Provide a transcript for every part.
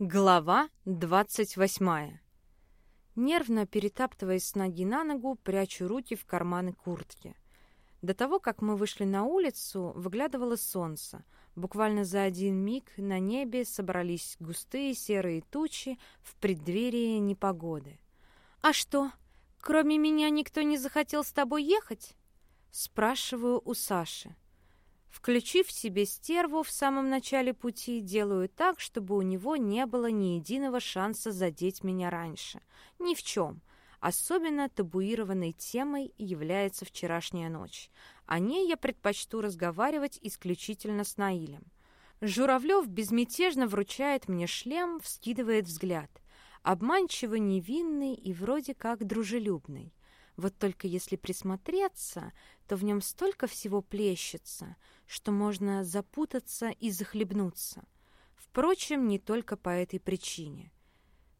Глава двадцать восьмая. Нервно перетаптываясь с ноги на ногу, прячу руки в карманы куртки. До того, как мы вышли на улицу, выглядывало солнце. Буквально за один миг на небе собрались густые серые тучи в преддверии непогоды. «А что, кроме меня никто не захотел с тобой ехать?» Спрашиваю у Саши. Включив себе стерву в самом начале пути, делаю так, чтобы у него не было ни единого шанса задеть меня раньше. Ни в чем. Особенно табуированной темой является вчерашняя ночь. О ней я предпочту разговаривать исключительно с Наилем. Журавлев безмятежно вручает мне шлем, вскидывает взгляд. Обманчиво невинный и вроде как дружелюбный. Вот только если присмотреться, то в нем столько всего плещется, что можно запутаться и захлебнуться. Впрочем, не только по этой причине.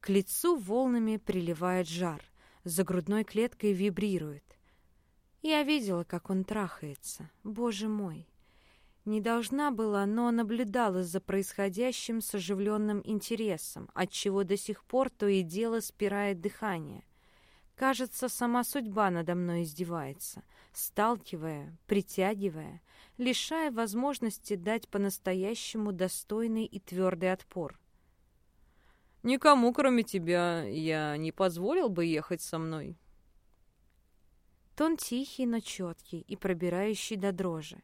К лицу волнами приливает жар, за грудной клеткой вибрирует. Я видела, как он трахается. Боже мой! Не должна была, но наблюдала за происходящим с оживленным интересом, отчего до сих пор то и дело спирает дыхание. Кажется, сама судьба надо мной издевается, сталкивая, притягивая, лишая возможности дать по-настоящему достойный и твердый отпор. «Никому, кроме тебя, я не позволил бы ехать со мной». Тон тихий, но четкий и пробирающий до дрожи.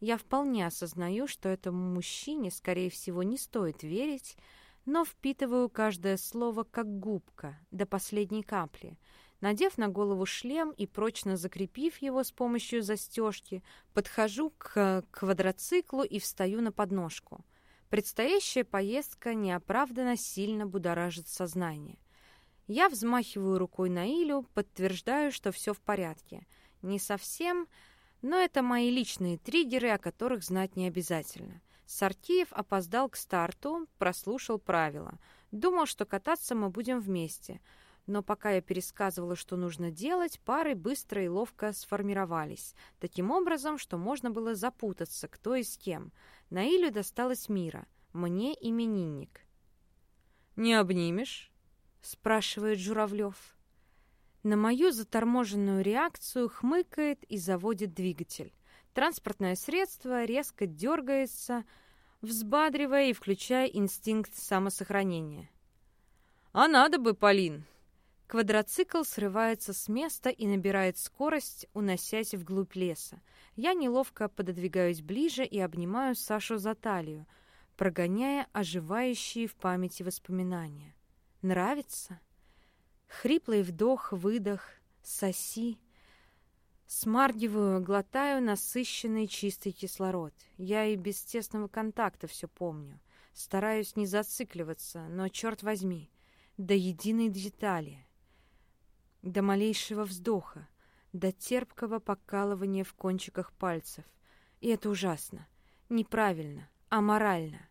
Я вполне осознаю, что этому мужчине, скорее всего, не стоит верить, но впитываю каждое слово как губка до последней капли. Надев на голову шлем и прочно закрепив его с помощью застежки, подхожу к квадроциклу и встаю на подножку. Предстоящая поездка неоправданно сильно будоражит сознание. Я взмахиваю рукой на Илю, подтверждаю, что все в порядке. Не совсем, но это мои личные триггеры, о которых знать не обязательно. Сартиев опоздал к старту, прослушал правила. Думал, что кататься мы будем вместе. Но пока я пересказывала, что нужно делать, пары быстро и ловко сформировались. Таким образом, что можно было запутаться, кто и с кем. Наилю досталась Мира, мне именинник. «Не обнимешь?» — спрашивает Журавлев. На мою заторможенную реакцию хмыкает и заводит двигатель. Транспортное средство резко дергается, взбадривая и включая инстинкт самосохранения. «А надо бы, Полин!» Квадроцикл срывается с места и набирает скорость, уносясь вглубь леса. Я неловко пододвигаюсь ближе и обнимаю Сашу за талию, прогоняя оживающие в памяти воспоминания. Нравится? Хриплый вдох, выдох, соси — Смаргиваю, глотаю насыщенный чистый кислород. Я и без тесного контакта все помню. Стараюсь не зацикливаться, но, черт возьми, до единой детали, до малейшего вздоха, до терпкого покалывания в кончиках пальцев. И это ужасно, неправильно, аморально.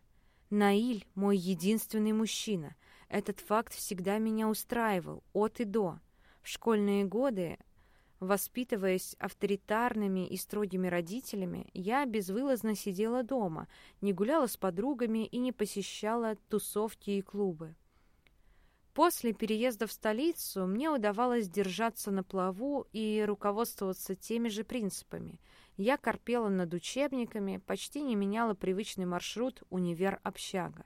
Наиль — мой единственный мужчина. Этот факт всегда меня устраивал, от и до. В школьные годы Воспитываясь авторитарными и строгими родителями, я безвылазно сидела дома, не гуляла с подругами и не посещала тусовки и клубы. После переезда в столицу мне удавалось держаться на плаву и руководствоваться теми же принципами. Я корпела над учебниками, почти не меняла привычный маршрут универ-общага.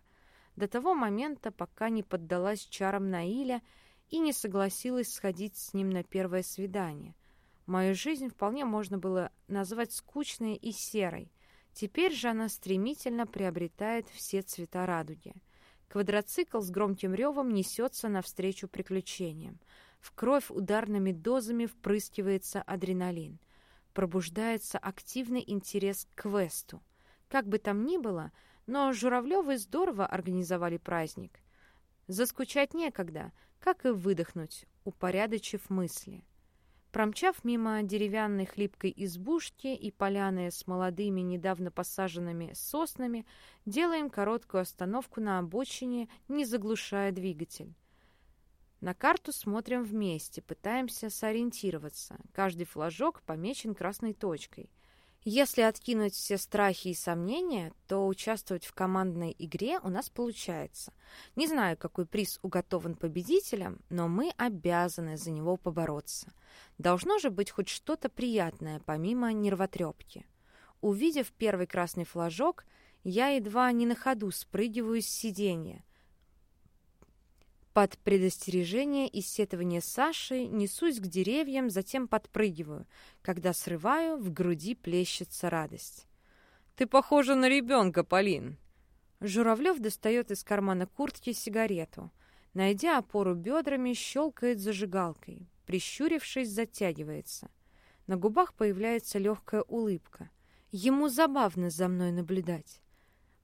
До того момента, пока не поддалась чарам Наиля и не согласилась сходить с ним на первое свидание – Мою жизнь вполне можно было назвать скучной и серой. Теперь же она стремительно приобретает все цвета радуги. Квадроцикл с громким ревом несется навстречу приключениям. В кровь ударными дозами впрыскивается адреналин. Пробуждается активный интерес к квесту. Как бы там ни было, но Журавлевы здорово организовали праздник. Заскучать некогда, как и выдохнуть, упорядочив мысли. Промчав мимо деревянной хлипкой избушки и поляны с молодыми недавно посаженными соснами, делаем короткую остановку на обочине, не заглушая двигатель. На карту смотрим вместе, пытаемся сориентироваться. Каждый флажок помечен красной точкой. Если откинуть все страхи и сомнения, то участвовать в командной игре у нас получается. Не знаю, какой приз уготован победителям, но мы обязаны за него побороться. Должно же быть хоть что-то приятное, помимо нервотрепки. Увидев первый красный флажок, я едва не на ходу спрыгиваю с сиденья – под предостережение и сетование Саши несусь к деревьям, затем подпрыгиваю. Когда срываю, в груди плещется радость. «Ты похожа на ребенка, Полин!» Журавлев достает из кармана куртки сигарету. Найдя опору бедрами, щелкает зажигалкой. Прищурившись, затягивается. На губах появляется легкая улыбка. Ему забавно за мной наблюдать.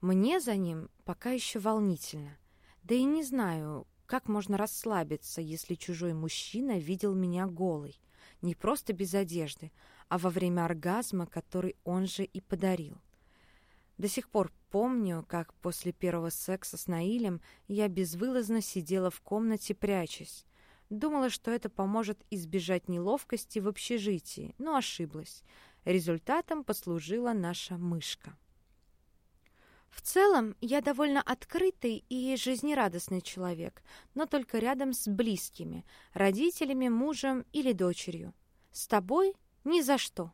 Мне за ним пока еще волнительно. Да и не знаю, как можно расслабиться, если чужой мужчина видел меня голой? Не просто без одежды, а во время оргазма, который он же и подарил. До сих пор помню, как после первого секса с Наилем я безвылазно сидела в комнате, прячась. Думала, что это поможет избежать неловкости в общежитии, но ошиблась. Результатом послужила наша мышка. В целом, я довольно открытый и жизнерадостный человек, но только рядом с близкими, родителями, мужем или дочерью. С тобой ни за что.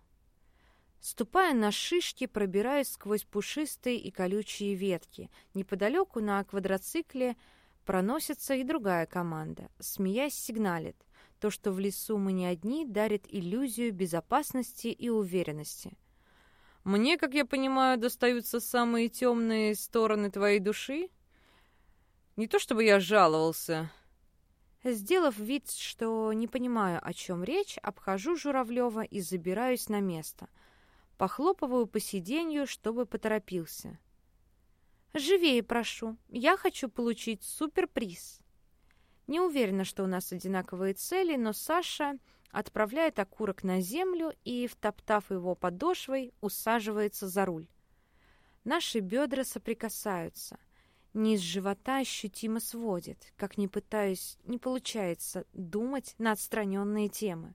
Ступая на шишки, пробираюсь сквозь пушистые и колючие ветки. Неподалеку на квадроцикле проносится и другая команда. Смеясь, сигналит. То, что в лесу мы не одни, дарит иллюзию безопасности и уверенности. Мне, как я понимаю, достаются самые темные стороны твоей души? Не то чтобы я жаловался. Сделав вид, что не понимаю, о чем речь, обхожу Журавлева и забираюсь на место. Похлопываю по сиденью, чтобы поторопился. «Живее прошу. Я хочу получить суперприз». Не уверена, что у нас одинаковые цели, но Саша отправляет окурок на землю и, втоптав его подошвой, усаживается за руль. Наши бедра соприкасаются. Низ живота ощутимо сводит. Как ни пытаюсь, не получается думать на отстраненные темы.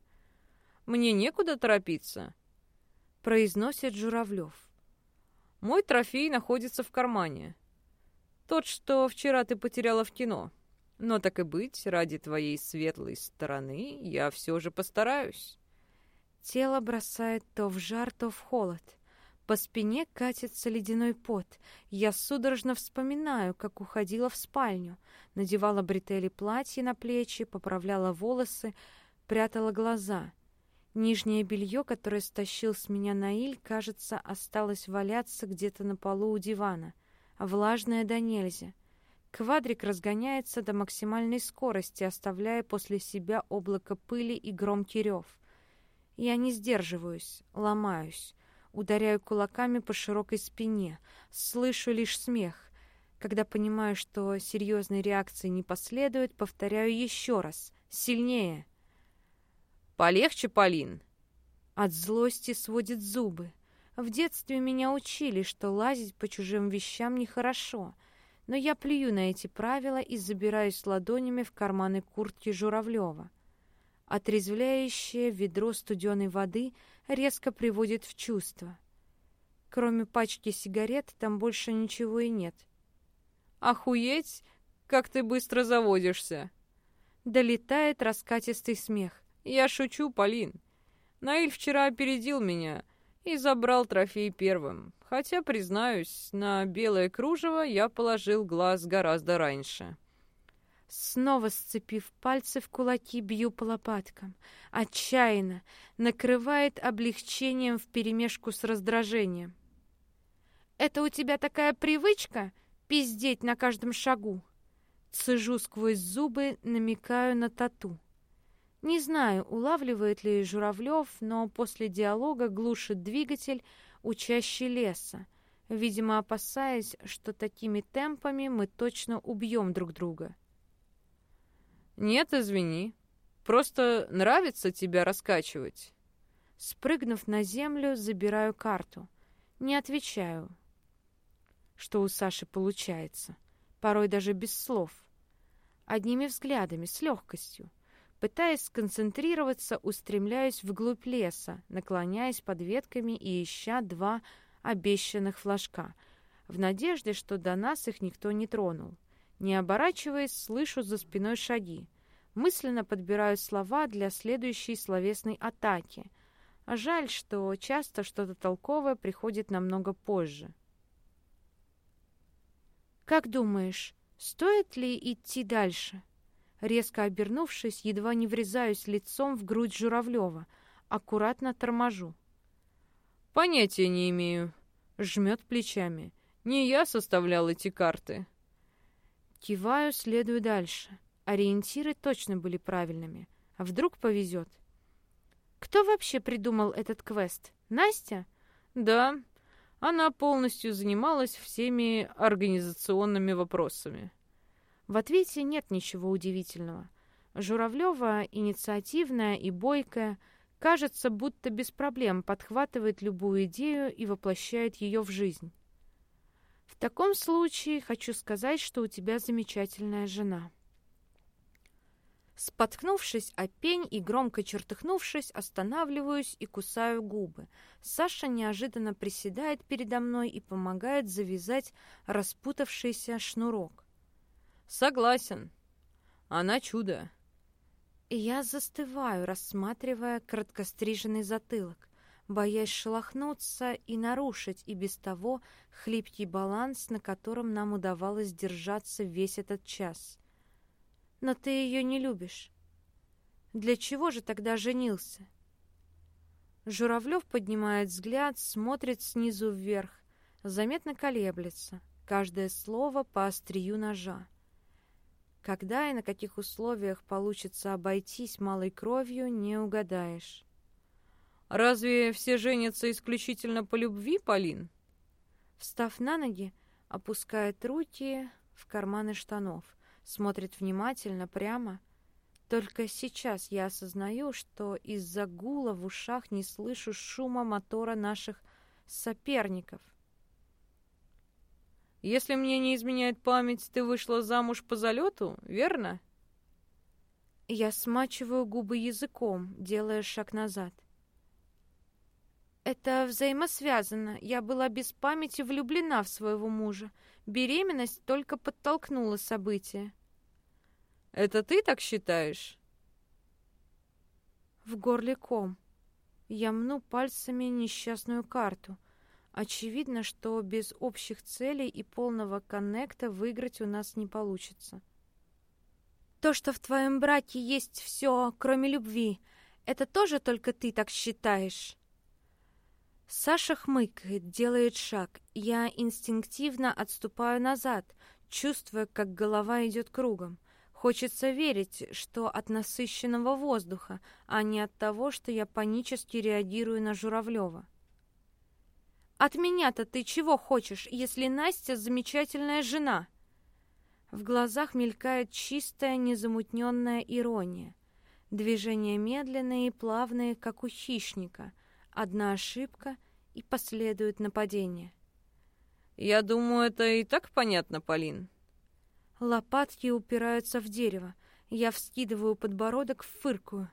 «Мне некуда торопиться», — произносит Журавлев. «Мой трофей находится в кармане. Тот, что вчера ты потеряла в кино». Но так и быть, ради твоей светлой стороны я все же постараюсь. Тело бросает то в жар, то в холод. По спине катится ледяной пот. Я судорожно вспоминаю, как уходила в спальню. Надевала бретели платье на плечи, поправляла волосы, прятала глаза. Нижнее белье, которое стащил с меня Наиль, кажется, осталось валяться где-то на полу у дивана. Влажное до нельзя. Квадрик разгоняется до максимальной скорости, оставляя после себя облако пыли и громкий рев. Я не сдерживаюсь, ломаюсь, ударяю кулаками по широкой спине, слышу лишь смех. Когда понимаю, что серьезной реакции не последует, повторяю еще раз, сильнее. «Полегче, Полин!» От злости сводит зубы. В детстве меня учили, что лазить по чужим вещам нехорошо — но я плюю на эти правила и забираюсь ладонями в карманы куртки Журавлева. Отрезвляющее ведро студеной воды резко приводит в чувство. Кроме пачки сигарет там больше ничего и нет. «Охуеть, как ты быстро заводишься!» Долетает раскатистый смех. «Я шучу, Полин. Наиль вчера опередил меня и забрал трофей первым. Хотя, признаюсь, на белое кружево я положил глаз гораздо раньше. Снова сцепив пальцы в кулаки, бью по лопаткам. Отчаянно. Накрывает облегчением вперемешку с раздражением. «Это у тебя такая привычка — пиздеть на каждом шагу?» Цежу сквозь зубы, намекаю на тату. Не знаю, улавливает ли Журавлев, но после диалога глушит двигатель, у чащи леса, видимо, опасаясь, что такими темпами мы точно убьем друг друга. «Нет, извини. Просто нравится тебя раскачивать». Спрыгнув на землю, забираю карту. Не отвечаю, что у Саши получается, порой даже без слов. Одними взглядами, с легкостью. Пытаясь сконцентрироваться, устремляюсь вглубь леса, наклоняясь под ветками и ища два обещанных флажка, в надежде, что до нас их никто не тронул. Не оборачиваясь, слышу за спиной шаги. Мысленно подбираю слова для следующей словесной атаки. А жаль, что часто что-то толковое приходит намного позже. «Как думаешь, стоит ли идти дальше?» Резко обернувшись, едва не врезаюсь лицом в грудь Журавлева, аккуратно торможу. «Понятия не имею», — жмет плечами. «Не я составлял эти карты». Киваю, следую дальше. Ориентиры точно были правильными. А вдруг повезет? Кто вообще придумал этот квест? Настя? Да, она полностью занималась всеми организационными вопросами. В ответе нет ничего удивительного. Журавлева инициативная и бойкая, кажется, будто без проблем подхватывает любую идею и воплощает ее в жизнь. В таком случае хочу сказать, что у тебя замечательная жена. Споткнувшись о пень и громко чертыхнувшись, останавливаюсь и кусаю губы. Саша неожиданно приседает передо мной и помогает завязать распутавшийся шнурок. «Согласен. Она чудо». Я застываю, рассматривая краткостриженный затылок, боясь шелохнуться и нарушить и без того хлипкий баланс, на котором нам удавалось держаться весь этот час. Но ты ее не любишь. Для чего же тогда женился? Журавлев поднимает взгляд, смотрит снизу вверх, заметно колеблется, каждое слово по острию ножа. Когда и на каких условиях получится обойтись малой кровью, не угадаешь. «Разве все женятся исключительно по любви, Полин?» Встав на ноги, опускает руки в карманы штанов — смотрит внимательно, прямо. Только сейчас я осознаю, что из-за гула в ушах не слышу шума мотора наших соперников. «Если мне не изменяет память, ты вышла замуж по залету, верно?» Я смачиваю губы языком, делая шаг назад. Это взаимосвязано. Я была без памяти влюблена в своего мужа. Беременность только подтолкнула события. Это ты так считаешь? В горле ком. Я мну пальцами несчастную карту. Очевидно, что без общих целей и полного коннекта выиграть у нас не получится. То, что в твоем браке есть все, кроме любви, это тоже только ты так считаешь? Саша хмыкает, делает шаг. Я инстинктивно отступаю назад, чувствуя, как голова идет кругом. Хочется верить, что от насыщенного воздуха, а не от того, что я панически реагирую на Журавлева. «От меня-то ты чего хочешь, если Настя замечательная жена?» В глазах мелькает чистая, незамутненная ирония. Движения медленные и плавные, как у хищника. Одна ошибка — и последует нападение. «Я думаю, это и так понятно, Полин», Лопатки упираются в дерево. Я вскидываю подбородок, фыркую.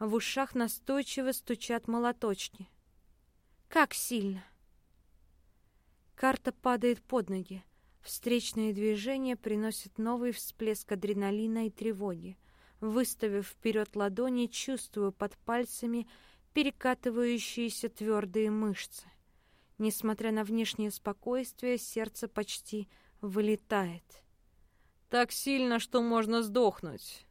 В ушах настойчиво стучат молоточки. Как сильно! Карта падает под ноги. Встречные движения приносят новый всплеск адреналина и тревоги. Выставив вперед ладони, чувствую под пальцами перекатывающиеся твердые мышцы. Несмотря на внешнее спокойствие, сердце почти вылетает. Так сильно, что можно сдохнуть.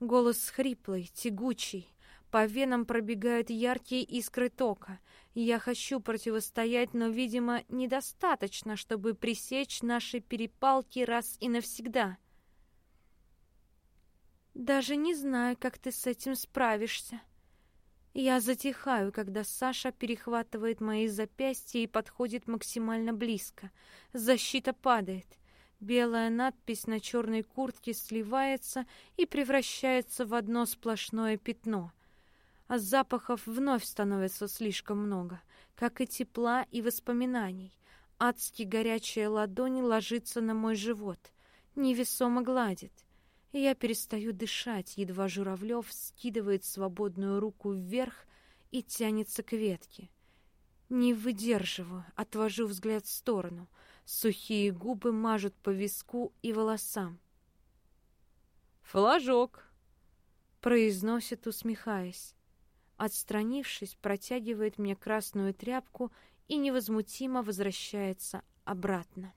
Голос хриплый, тягучий. По венам пробегают яркие искры тока. Я хочу противостоять, но, видимо, недостаточно, чтобы пресечь наши перепалки раз и навсегда. Даже не знаю, как ты с этим справишься. Я затихаю, когда Саша перехватывает мои запястья и подходит максимально близко. Защита падает. Белая надпись на черной куртке сливается и превращается в одно сплошное пятно. А запахов вновь становится слишком много, как и тепла и воспоминаний. Адски горячая ладонь ложится на мой живот, невесомо гладит. я перестаю дышать, едва Журавлев скидывает свободную руку вверх и тянется к ветке. Не выдерживаю, отвожу взгляд в сторону. Сухие губы мажут по виску и волосам. «Флажок!» — произносит, усмехаясь. Отстранившись, протягивает мне красную тряпку и невозмутимо возвращается обратно.